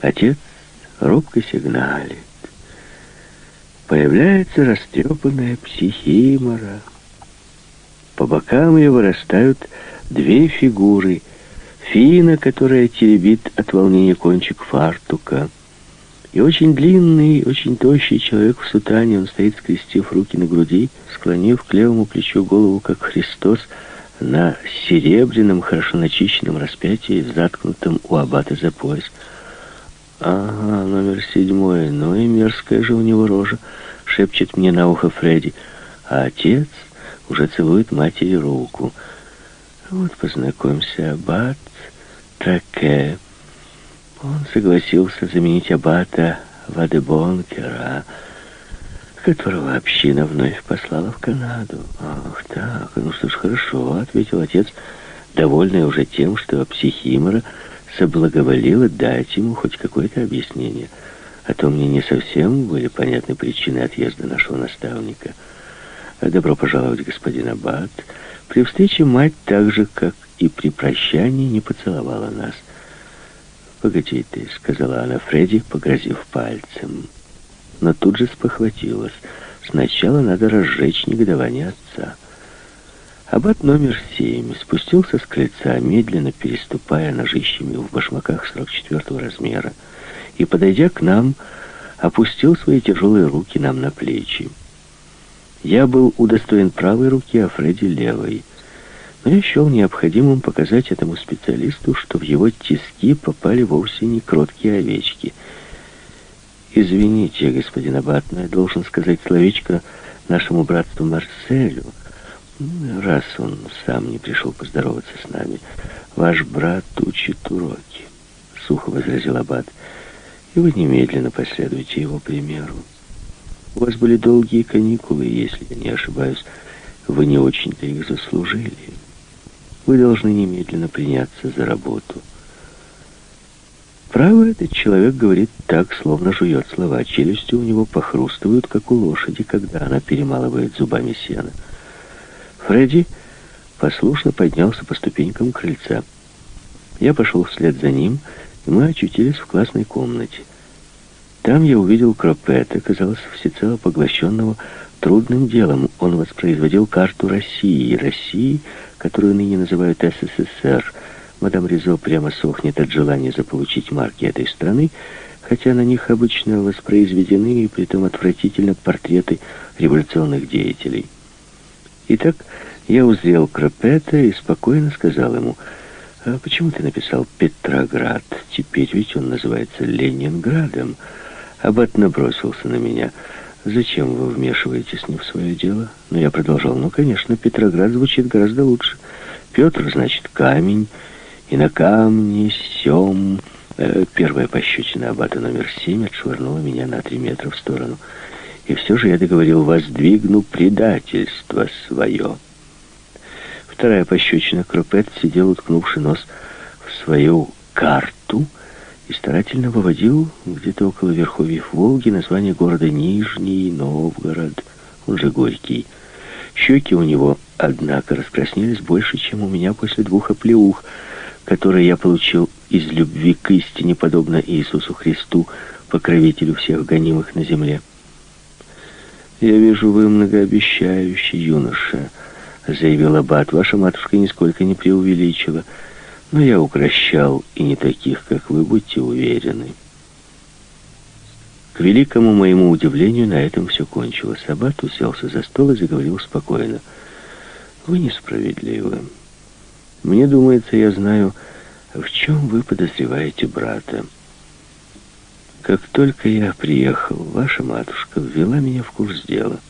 Отец робко сигналит. Появляется растрепанная психимора. По бокам ее вырастают две фигуры. Фина, которая теребит от волнения кончик фартука, и очень длинный, очень тощий человек в сутане. Он стоит, скрестив руки на груди, склонив к левому плечу голову, как Христос, на серебряном, хорошо начищенном распятии, заткнутом у аббата за пояс. «Ага, номер седьмой. Ну и мерзкая же у него рожа», — шепчет мне на ухо Фредди. А отец уже целует матери руку. «Вот познакомься, аббат Траке». Он согласился заменить аббата Вадебонкера, которого община вновь послала в Канаду. «Ах так, ну что ж, хорошо», — ответил отец, довольный уже тем, что психимора соблаговолила дать ему хоть какое-то объяснение. А то мне не совсем были понятны причины отъезда нашего наставника. «Добро пожаловать, господин Аббат». При встрече мать так же, как и при прощании, не поцеловала нас. «Погоди ты», — сказала она Фредди, погрозив пальцем. Но тут же спохватилась. Сначала надо разжечь негодование отца. Аббат номер семь спустился с крыльца, медленно переступая ножищами в башмаках 44-го размера, и, подойдя к нам, опустил свои тяжелые руки нам на плечи. Я был удостоен правой руки, а Фредди левой. Но я счел необходимым показать этому специалисту, что в его тиски попали вовсе не кроткие овечки. «Извините, господин Аббат, но я должен сказать словечко нашему братству Марселю», раз он сам не пришел поздороваться с нами. Ваш брат учит уроки, сухо возразил Аббат, и вы немедленно последуете его примеру. У вас были долгие каникулы, если я не ошибаюсь, вы не очень-то их заслужили. Вы должны немедленно приняться за работу. Право, этот человек говорит так, словно жует слова. Челюсти у него похрустывают, как у лошади, когда она перемалывает зубами сено. Фредди послушно поднялся по ступенькам крыльца. Я пошел вслед за ним, и мы очутились в классной комнате. Там я увидел Кропета, казалось, всецело поглощенного трудным делом. Он воспроизводил карту России, России, которую ныне называют СССР. Мадам Ризо прямо сохнет от желания заполучить марки этой страны, хотя на них обычно воспроизведены и притом отвратительно портреты революционных деятелей. Итак, я узрел Крапета и спокойно сказал ему, «А почему ты написал Петроград? Теперь ведь он называется Ленинградом». Аббат набросился на меня. «Зачем вы вмешиваетесь не в свое дело?» Но я продолжал, «Ну, конечно, Петроград звучит гораздо лучше. Петр, значит, камень, и на камне сем...» э, Первая пощечина Аббата номер семь отшвырнула меня на три метра в сторону. И все же я договорил, воздвигну предательство свое. Вторая пощечина Крупет сидел, уткнувший нос в свою карту и старательно выводил где-то около верховьев Волги название города Нижний Новгород, он же Горький. Щеки у него, однако, раскраснелись больше, чем у меня после двух оплеух, которые я получил из любви к истине, подобно Иисусу Христу, покровителю всех гонимых на земле. «Я вижу, вы многообещающий юноша», — заявил Аббат. «Ваша матушка нисколько не преувеличила, но я укращал и не таких, как вы, будьте уверены». К великому моему удивлению, на этом все кончилось. Аббат уселся за стол и заговорил спокойно. «Вы несправедливы. Мне думается, я знаю, в чем вы подозреваете брата». Как только я приехал, ваша матушка ввела меня в курс дела.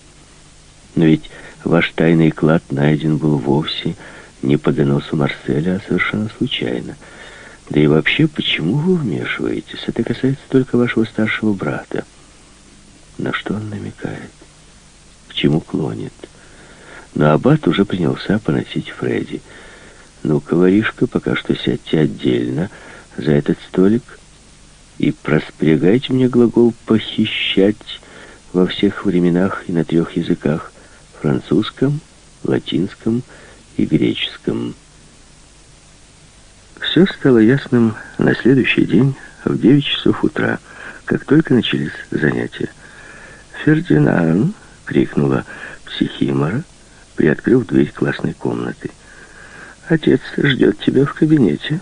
Но ведь ваш тайный клад найден был вовсе не по доносу Марселя, а совершенно случайно. Да и вообще, почему вы вмешиваетесь? Это касается только вашего старшего брата. На что он намекает? К чему клонит? Но Аббат уже принялся поносить Фредди. «Ну-ка, воришка, пока что сядьте отдельно за этот столик» и проспрягайте мне глагол «похищать» во всех временах и на трех языках — французском, латинском и греческом. Все стало ясным на следующий день в 9 часов утра, как только начались занятия. «Фердинанд!» — крикнула психимора, приоткрыв дверь классной комнаты. «Отец ждет тебя в кабинете.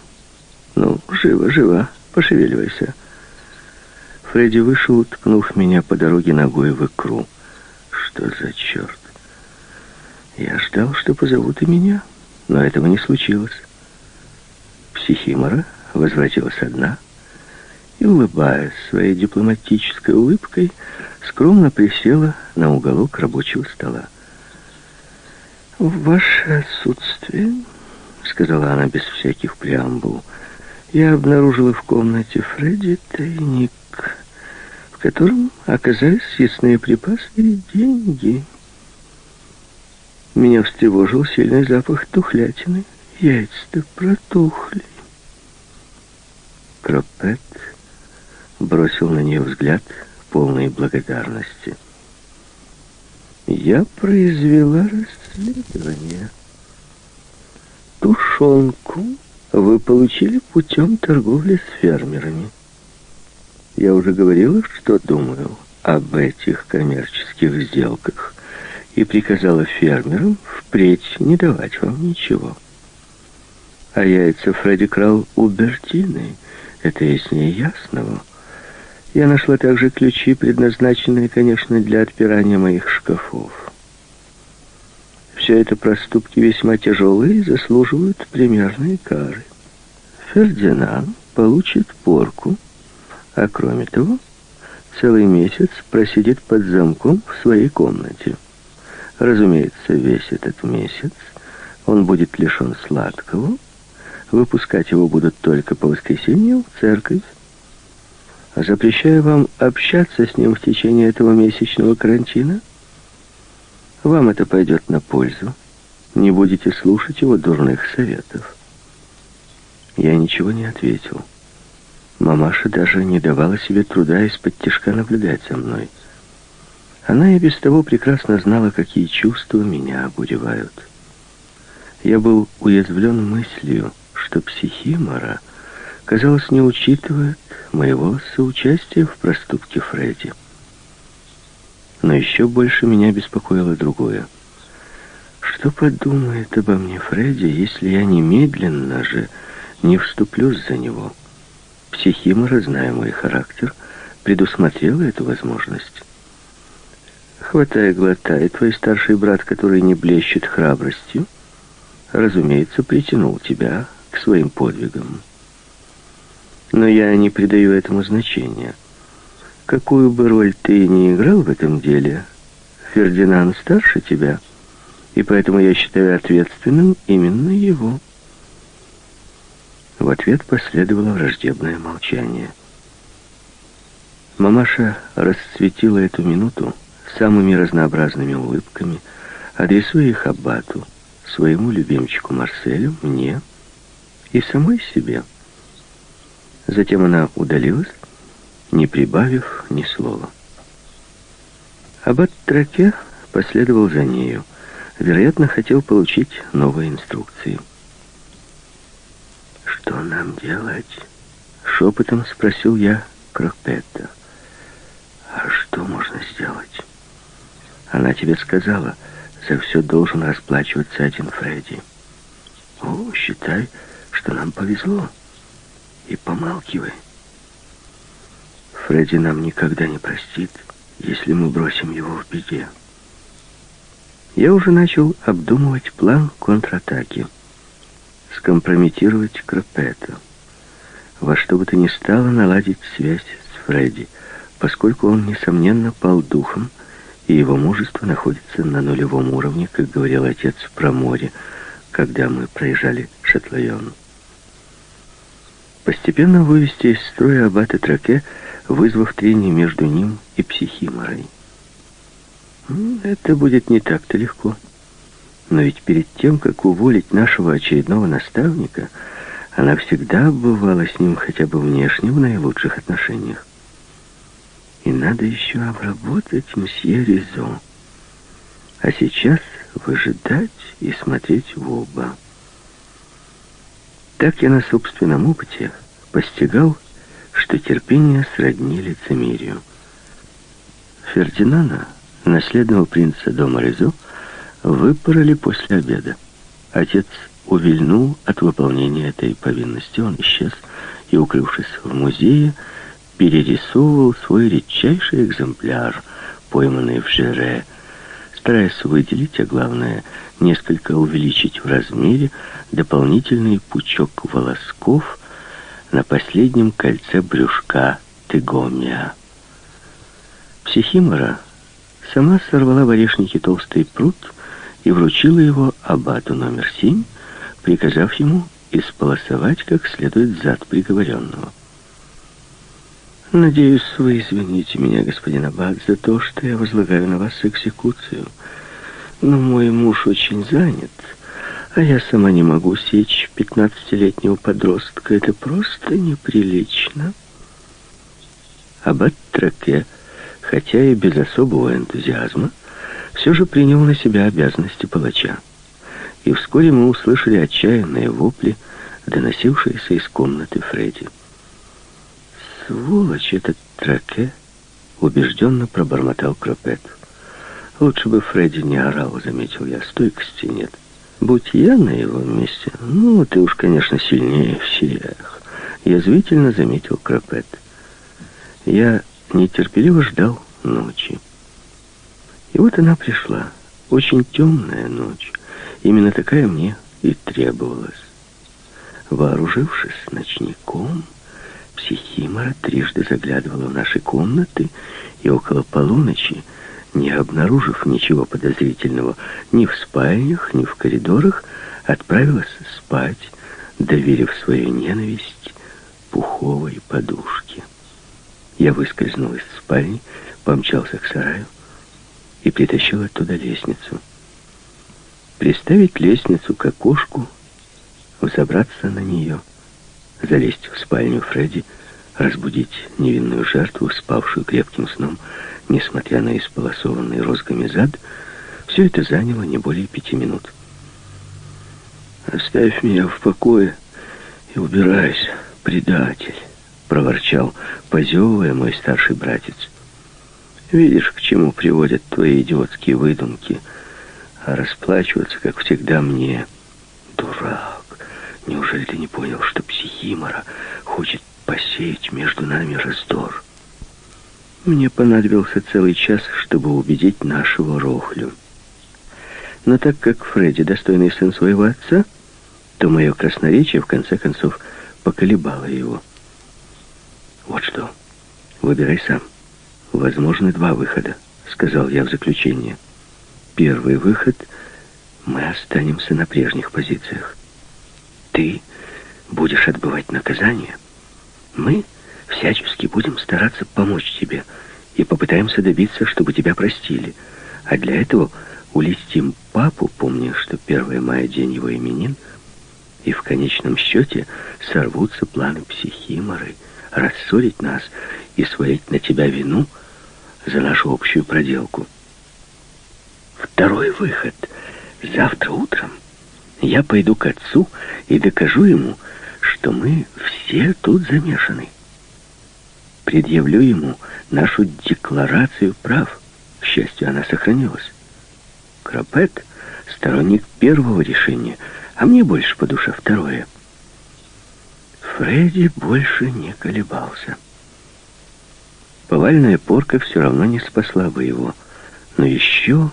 Ну, живо, живо, пошевеливайся». Фредди вышел, ткнув меня по дороге ногой в икру. «Что за черт?» Я ждал, что позовут и меня, но этого не случилось. Психимора возвратилась одна и, улыбаясь своей дипломатической улыбкой, скромно присела на уголок рабочего стола. «В ваше отсутствие, — сказала она без всяких преамбул, — я обнаружила в комнате Фредди тайник, в котором оказались съестные припасы и деньги». Меня встревожил сильный запах тухлятины. Яйца-то протухли. Кропет бросил на нее взгляд полной благодарности. Я произвела расследование. Тушенку вы получили путем торговли с фермерами. Я уже говорила, что думаю об этих коммерческих сделках и приказала фермерам впредь не давать вам ничего. А яйца Фредди крал у Бертины, это яснее ясного. Я нашла также ключи, предназначенные, конечно, для отпирания моих шкафов. Все это проступки весьма тяжелые и заслуживают примерной кары. Фердинанд получит порку, а кроме того, целый месяц просидит под замком в своей комнате. Разумеется, весь этот месяц он будет лишен сладкого. Выпускать его будут только по воскресеньям в церковь. Запрещаю вам общаться с ним в течение этого месячного карантина. Вам это пойдет на пользу. Не будете слушать его дурных советов. Я ничего не ответил. Мамаша даже не давала себе труда из-под тяжка наблюдать за мной. Она и без того прекрасно знала, какие чувства меня обуревают. Я был уязвлен мыслью, что психимора, казалось, не учитывает моего соучастия в проступке Фредди. Но еще больше меня беспокоило другое. Что подумает обо мне Фредди, если я немедленно же не вступлюсь за него? Психимора, зная мой характер, предусмотрела эту возможность. Хватай, глотай, твой старший брат, который не блещет храбростью, разумеется, притянул тебя к своим подвигам. Но я не придаю этому значения. Какую бы роль ты ни играл в этом деле, Фердинанд старше тебя, и поэтому я считаю ответственным именно его. В ответ последовало враждебное молчание. Мамаша расцветила эту минуту, самыми разнообразными улыбками, адресуя их Аббату, своему любимчику Марселю, мне и самой себе. Затем она удалилась, не прибавив ни слова. Аббат Траке последовал за нею. Вероятно, хотел получить новые инструкции. «Что нам делать?» — шепотом спросил я Крокпетта. «А что можно сделать?» Она тебе сказала, за все должен расплачиваться один Фредди. О, считай, что нам повезло. И помалкивай. Фредди нам никогда не простит, если мы бросим его в беде. Я уже начал обдумывать план контратаки. Скомпрометировать Крапета. Во что бы то ни стало наладить связь с Фредди, поскольку он, несомненно, пал духом, и его мужество находится на нулевом уровне, как говорил отец про море, когда мы проезжали Шатлайон. Постепенно вывести из строя аббата Траке, вызвав трение между ним и психиморой. Это будет не так-то легко. Но ведь перед тем, как уволить нашего очередного наставника, она всегда бывала с ним хотя бы внешне в наилучших отношениях. И надо еще обработать мсье Ризо. А сейчас выжидать и смотреть в оба. Так я на собственном опыте постигал, что терпение сродни лицемерию. Фердинана, наследного принца дома Резо, выпороли после обеда. Отец увильнул от выполнения этой повинности. Он исчез и, укрывшись в музее, перерисовывал свой редчайший экземпляр, пойманный в Жере, стараясь выделить, а главное, несколько увеличить в размере дополнительный пучок волосков на последнем кольце брюшка тыгомия. Психимора сама сорвала в орешнике толстый пруд и вручила его абату номер семь, приказав ему исполосовать как следует зад приговоренного. «Надеюсь, вы извините меня, господин Аббат, за то, что я возлагаю на вас экзекуцию. Но мой муж очень занят, а я сама не могу сечь пятнадцатилетнего подростка. Это просто неприлично». Аббат Траке, хотя и без особого энтузиазма, все же принял на себя обязанности палача. И вскоре мы услышали отчаянные вопли, доносившиеся из комнаты Фредди. «Сволочь этот Траке!» — убежденно пробормотал Кропет. «Лучше бы Фредди не орал», — заметил я. «Стойкости нет. Будь я на его месте, ну, ты уж, конечно, сильнее всех», — язвительно заметил Кропет. Я нетерпеливо ждал ночи. И вот она пришла. Очень темная ночь. Именно такая мне и требовалась. Вооружившись ночником, Психимора трижды заглядывала в наши комнаты и около полуночи, не обнаружив ничего подозрительного ни в спальнях, ни в коридорах, отправилась спать, доверив свою ненависть пуховой подушке. Я выскользнул из спальни, помчался к сараю и притащил оттуда лестницу. Приставить лестницу к окошку, взобраться на нее — залезть в спальню Фредди, разбудить невинную жертву, спавшую крепким сном, несмотря на исполосованный розгами зад, все это заняло не более пяти минут. «Оставь меня в покое и убирайся, предатель», — проворчал, позевывая мой старший братец. «Видишь, к чему приводят твои идиотские выдумки, а расплачиваться, как всегда, мне, дурак». Неужели ты не понял, что психимора хочет посеять между нами раздор? Мне понадобился целый час, чтобы убедить нашего Рохлю. Но так как Фредди достойный сын своего отца, то мое красноречие, в конце концов, поколебало его. «Вот что, выбирай сам. Возможны два выхода», — сказал я в заключение. «Первый выход — мы останемся на прежних позициях ты будешь отбывать наказание, мы всячески будем стараться помочь тебе и попытаемся добиться, чтобы тебя простили. А для этого улестим папу, помня, что 1 мая день его именин, и в конечном счете сорвутся планы психиморы, рассорить нас и свалить на тебя вину за нашу общую проделку. Второй выход — завтра утром — я пойду к отцу и докажу ему, что мы все тут замешаны. Предъявлю ему нашу декларацию прав. К счастью, она сохранилась. Кропет — сторонник первого решения, а мне больше по душе второе. Фредди больше не колебался. Повальная порка все равно не спасла бы его, но еще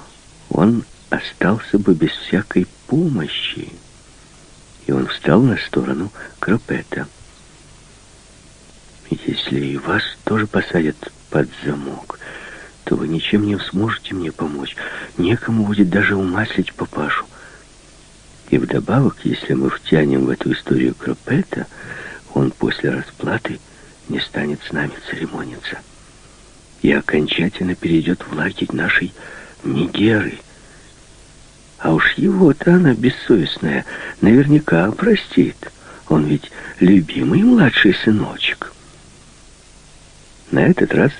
он остался бы без всякой помощи. И он встал на сторону Кропета. Если и вас тоже посадят под замок, то вы ничем не сможете мне помочь. Некому будет даже умаслить папашу. И вдобавок, если мы втянем в эту историю Кропета, он после расплаты не станет с нами церемониться и окончательно перейдет в лагерь нашей Нигеры. А уж его-то она бессовестная наверняка простит. Он ведь любимый младший сыночек. На этот раз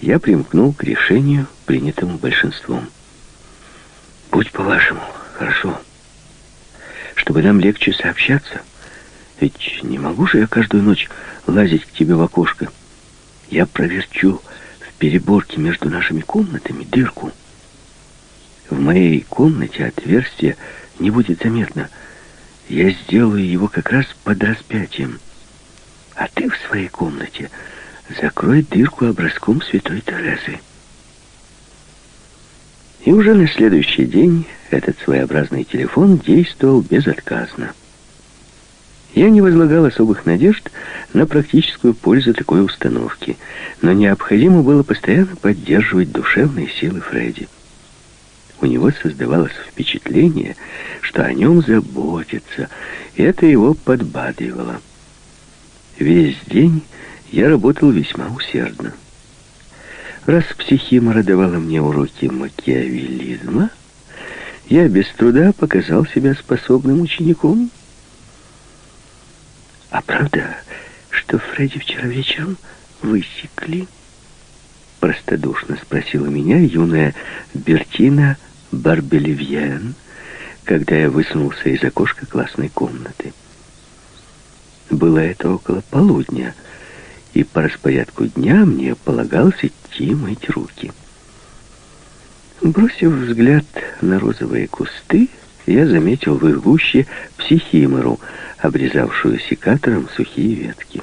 я примкнул к решению, принятому большинством. Будь по-вашему, хорошо. Чтобы нам легче сообщаться, Ведь не могу же я каждую ночь лазить к тебе в окошко. Я проверчу в переборке между нашими комнатами дырку. В моей комнате отверстие не будет заметно. Я сделаю его как раз под распятием. А ты в своей комнате закрой дырку образком святой Терезы. И уже на следующий день этот своеобразный телефон действовал безотказно. Я не возлагал особых надежд на практическую пользу такой установки, но необходимо было постоянно поддерживать душевные силы Фредди. У него создавалось впечатление, что о нем заботятся, и это его подбадривало. Весь день я работал весьма усердно. Раз психимора давала мне уроки макиавелизма, я без труда показал себя способным учеником. А правда, что Фредди вчера вечером высекли? Простодушно спросила меня юная Бертина Барбелевьен, когда я высунулся из окошка классной комнаты. Было это около полудня, и по распорядку дня мне полагалось идти мыть руки. Бросив взгляд на розовые кусты, я заметил в их гуще психимору, обрезавшую секатором сухие ветки.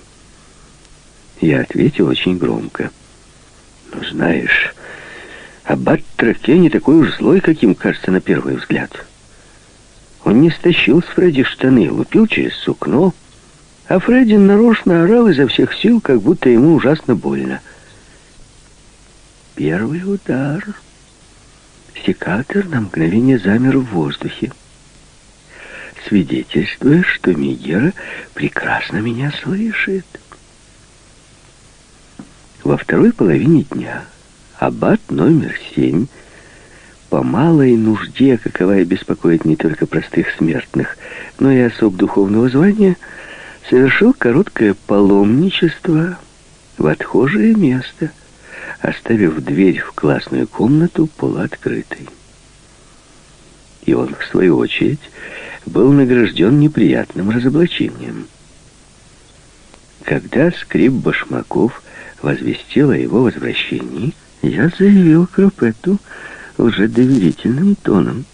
Я ответил очень громко. «Ну, знаешь, аббат Троке не такой уж злой, каким кажется на первый взгляд. Он не стащил с Фредди штаны, лупил через сукно, а Фредди нарочно орал изо всех сил, как будто ему ужасно больно. Первый удар. Секатор на мгновение замер в воздухе свидетельствуя, что Мегера прекрасно меня слышит. Во второй половине дня аббат номер семь по малой нужде, каковая беспокоит не только простых смертных, но и особ духовного звания, совершил короткое паломничество в отхожее место, оставив дверь в классную комнату полуоткрытой. И он, в свою очередь, был награжден неприятным разоблачением. Когда скрип башмаков возвестил о его возвращении, я заявил Кропету уже доверительным тоном.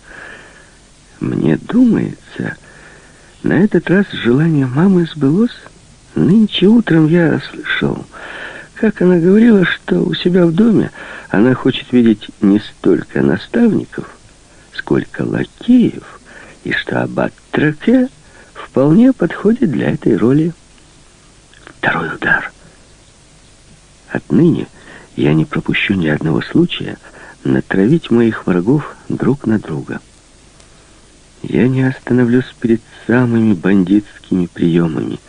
«Мне думается, на этот раз желание мамы сбылось. Нынче утром я слышал, как она говорила, что у себя в доме она хочет видеть не столько наставников, сколько лакеев, и что аббат Траке вполне подходит для этой роли. Второй удар. Отныне я не пропущу ни одного случая натравить моих врагов друг на друга. Я не остановлюсь перед самыми бандитскими приемами.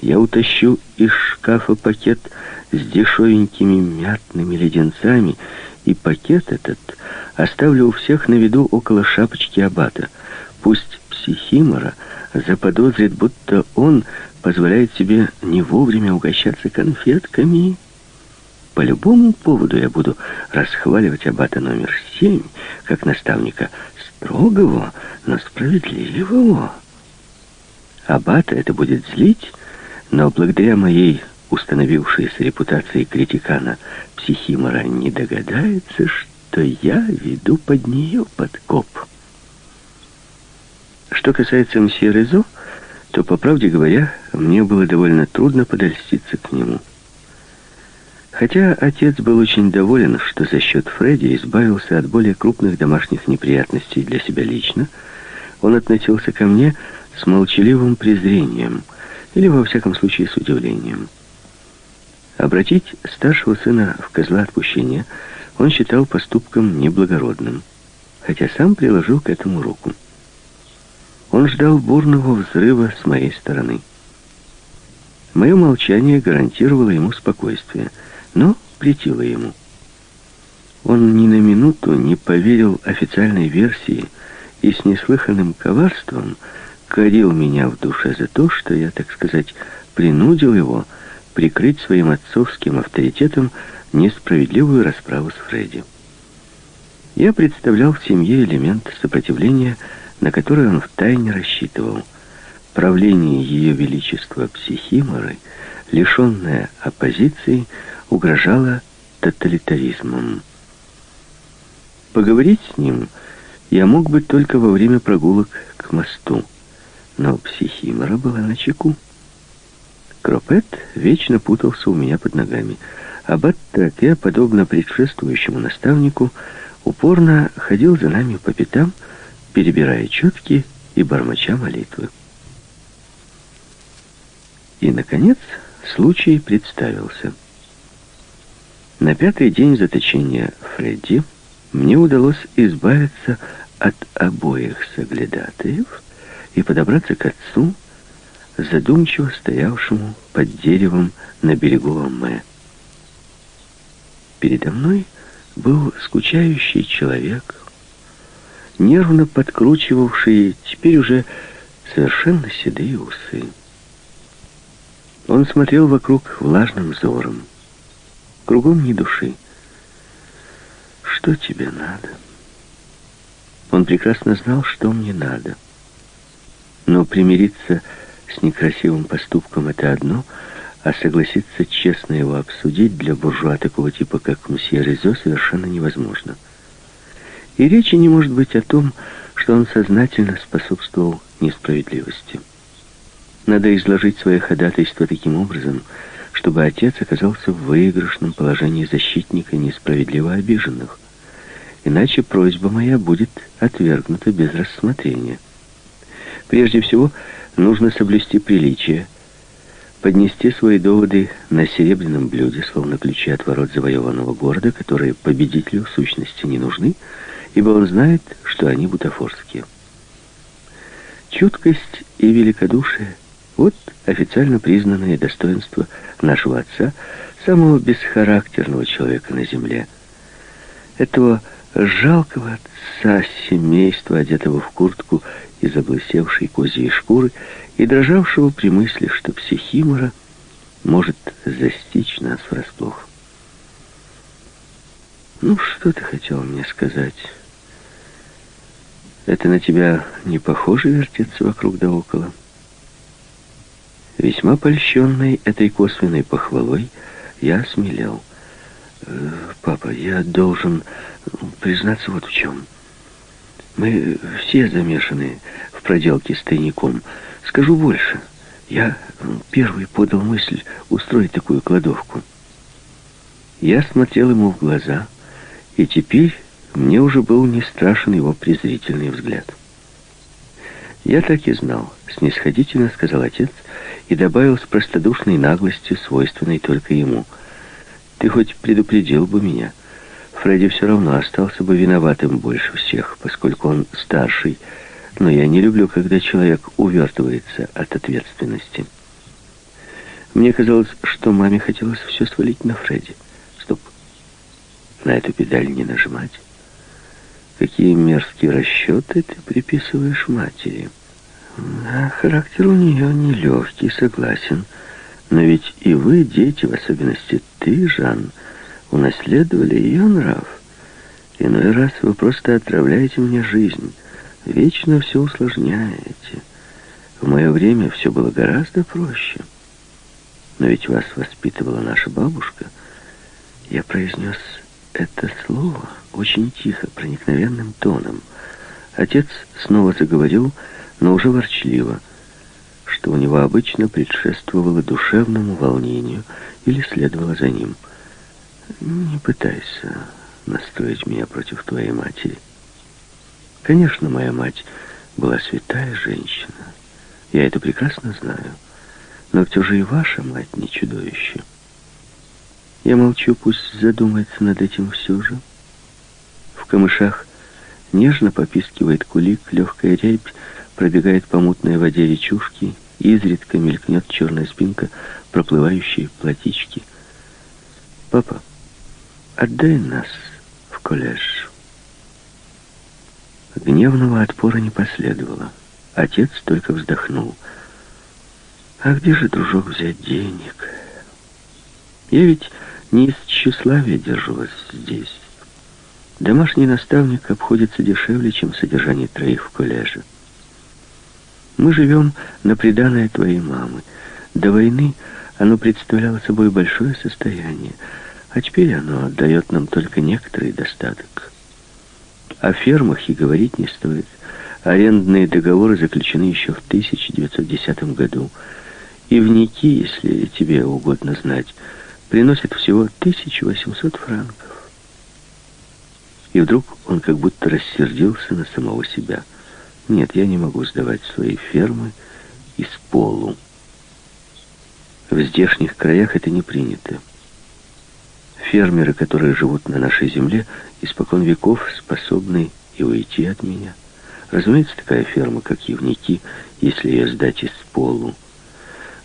Я утащу из шкафа пакет с дешевенькими мятными леденцами, и пакет этот оставлю у всех на виду около шапочки аббата — Пусть психимора заподозрит, будто он позволяет себе не вовремя угощаться конфетками. По любому поводу я буду расхваливать аббата номер семь, как наставника строгого, но справедливого. Аббата это будет злить, но благодаря моей установившейся репутации критикана психимора не догадается, что я веду под нее подкоп. Что касается мсье Резо, то, по правде говоря, мне было довольно трудно подольститься к нему. Хотя отец был очень доволен, что за счет Фредди избавился от более крупных домашних неприятностей для себя лично, он относился ко мне с молчаливым презрением, или, во всяком случае, с удивлением. Обратить старшего сына в козла отпущения он считал поступком неблагородным, хотя сам приложил к этому руку. Он ждал бурного взрыва с моей стороны. Мое молчание гарантировало ему спокойствие, но претило ему. Он ни на минуту не поверил официальной версии и с неслыханным коварством корил меня в душе за то, что я, так сказать, принудил его прикрыть своим отцовским авторитетом несправедливую расправу с Фредди. Я представлял в семье элемент сопротивления на который он втайне рассчитывал. правление Ее Величества Психиморы, лишенное оппозиции, угрожало тоталитаризмом. Поговорить с ним я мог бы только во время прогулок к мосту, но Психимора была на чеку. Кропет вечно путался у меня под ногами, а Баттраке, подобно предшествующему наставнику, упорно ходил за нами по пятам, перебирая четки и бормоча молитвы. И, наконец, случай представился. На пятый день заточения Фредди мне удалось избавиться от обоих соглядатаев и подобраться к отцу, задумчиво стоявшему под деревом на берегу Амме. Передо мной был скучающий человек, нервно подкручивавший теперь уже совершенно седые усы. Он смотрел вокруг влажным взором. Кругом ни души. Что тебе надо? Он прекрасно знал, что мне надо. Но примириться с некрасивым поступком — это одно, а согласиться честно его обсудить для буржуа такого типа, как мсье Резо, совершенно невозможно. И речи не может быть о том, что он сознательно способствовал несправедливости. Надо изложить свое ходатайство таким образом, чтобы отец оказался в выигрышном положении защитника несправедливо обиженных. Иначе просьба моя будет отвергнута без рассмотрения. Прежде всего, нужно соблюсти приличие, поднести свои доводы на серебряном блюде, словно ключи от ворот завоеванного города, которые победителю в сущности не нужны, ибо он знает, что они бутафорские. Чуткость и великодушие — вот официально признанное достоинство нашего отца, самого бесхарактерного человека на земле. Этого жалкого отца семейства, одетого в куртку из облысевшей козьей шкуры и дрожавшего при мысли, что психимора может застичь нас врасплох. «Ну, что ты хотел мне сказать? Это на тебя не похоже вертеться вокруг да около?» Весьма польщенный этой косвенной похвалой, я осмелел. «Э, «Папа, я должен признаться вот в чем. Мы все замешаны в проделке с тайником. Скажу больше. Я первый подал мысль устроить такую кладовку. Я смотрел ему в глаза, и теперь мне уже был не страшен его презрительный взгляд. «Я так и знал», — снисходительно сказал отец, и добавил с простодушной наглостью, свойственной только ему. «Ты хоть предупредил бы меня. Фредди все равно остался бы виноватым больше всех, поскольку он старший, но я не люблю, когда человек увертывается от ответственности». Мне казалось, что маме хотелось все свалить на Фредди. Стоп. На эту педаль не нажимать. Какие мерзкие расчеты ты приписываешь матери. Да, характер у нее нелегкий, согласен. Но ведь и вы, дети, в особенности ты, Жан, унаследовали ее нрав. Иной раз вы просто отравляете мне жизнь, вечно все усложняете. В мое время все было гораздо проще. Но ведь вас воспитывала наша бабушка. Я произнес это слово очень тихо, проникновенным тоном. Отец снова заговорил, но уже ворчливо, что у него обычно предшествовало душевному волнению или следовало за ним. «Не пытайся настроить меня против твоей матери. Конечно, моя мать была святая женщина. Я это прекрасно знаю. Но кто же и ваша мать не чудовище? Я молчу, пусть задумается над этим все же. В камышах нежно попискивает кулик, легкая рябь пробегает по мутной воде речушки, изредка мелькнет черная спинка проплывающей платички. «Папа, отдай нас в колледж». Гневного отпора не последовало. Отец только вздохнул. «А где же, дружок, взять денег? Я ведь не из тщеславия держу вас здесь. Домашний наставник обходится дешевле, чем содержание троих в колледже». Мы живем на приданное твоей мамы. До войны оно представляло собой большое состояние, а теперь оно отдает нам только некоторый достаток. О фермах и говорить не стоит. Арендные договоры заключены еще в 1910 году. И вники, если тебе угодно знать, приносят всего 1800 франков. И вдруг он как будто рассердился на самого себя. Нет, я не могу сдавать свои фермы из полу. В здешних краях это не принято. Фермеры, которые живут на нашей земле, испокон веков способны и уйти от меня. Разумеется, такая ферма, как Евники, если ее сдать из полу,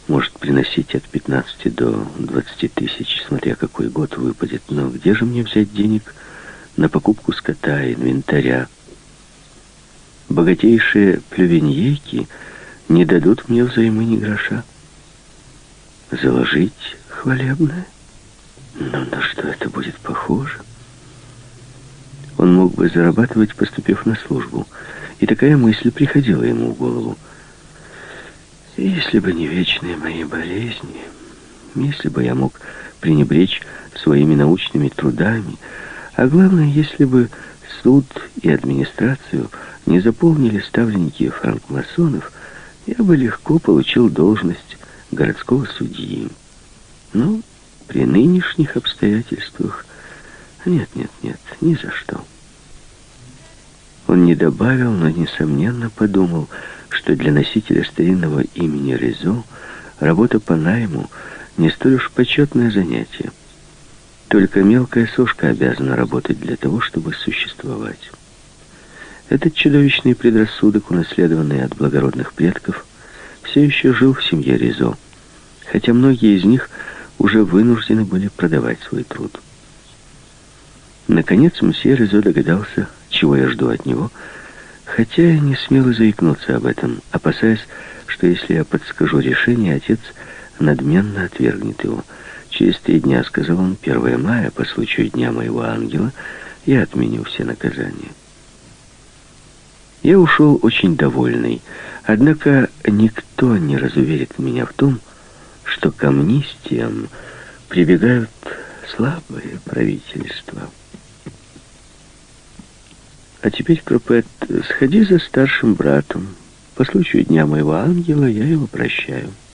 может приносить от 15 до 20 тысяч, смотря какой год выпадет. Но где же мне взять денег на покупку скота, инвентаря? Богатейшие плювеньейки не дадут мне взаймы ни гроша. Заложить хвалебное? Но на что это будет похоже? Он мог бы зарабатывать, поступив на службу. И такая мысль приходила ему в голову. Если бы не вечные мои болезни, если бы я мог пренебречь своими научными трудами, а главное, если бы суд и администрацию не заполнили ставленники франкмасонов, я бы легко получил должность городского судьи. Но при нынешних обстоятельствах нет, нет, нет, ни за что. Он не добавил, но, несомненно, подумал, что для носителя старинного имени Резо работа по найму не столь уж почетное занятие. Только мелкая сошка обязана работать для того, чтобы существовать. Этот чудовищный предрассудок, унаследованный от благородных предков, все еще жил в семье Ризо, хотя многие из них уже вынуждены были продавать свой труд. Наконец мсье Ризо догадался, чего я жду от него, хотя я не смел заикнуться об этом, опасаясь, что если я подскажу решение, отец надменно отвергнет его. Через три дня, сказал он, 1 мая, по случаю Дня моего ангела, я отменю все наказания. Я ушел очень довольный, однако никто не разуверит меня в том, что к амнистиям прибегают слабые правительства. А теперь, Кропет, сходи за старшим братом. По случаю Дня моего ангела я его прощаю.